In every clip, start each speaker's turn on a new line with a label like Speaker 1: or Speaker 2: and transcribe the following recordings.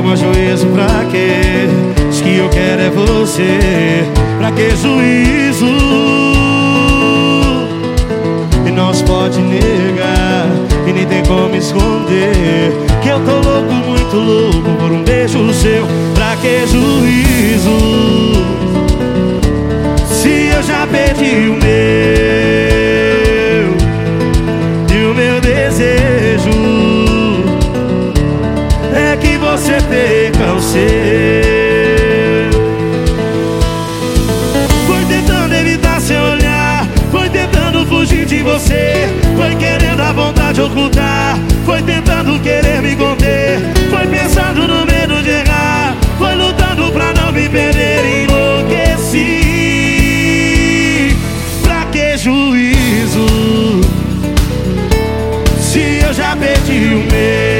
Speaker 1: Toma juízo pra quê? Diz que eu quero é você Pra que juízo? E se pode negar E nem tem como esconder Que eu tô louco, muito louco Por um beijo seu Pra que juízo? Se eu já perdi o meu E o meu desejo você. Perca o seu você Foi querendo a vontade ocultar Foi tentando querer me conter Foi pensando no medo de errar Foi lutando pra não me perder Enlouqueci. Pra que juízo? Se eu já perdi o meu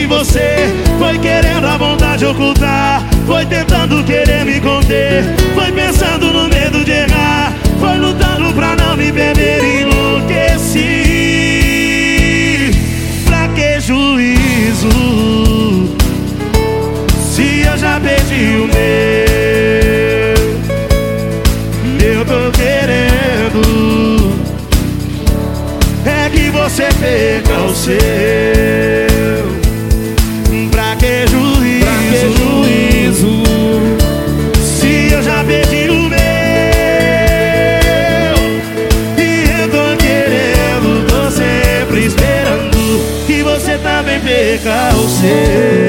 Speaker 1: você. Foi querendo a vontade ocultar. Foi tentando querer me conter. Foi pensando no medo de errar. Foi lutando pra não me perder. Enlouqueci. Pra que juízo? Se eu já perdi o meu Eu tô querendo É que você perca o seu você.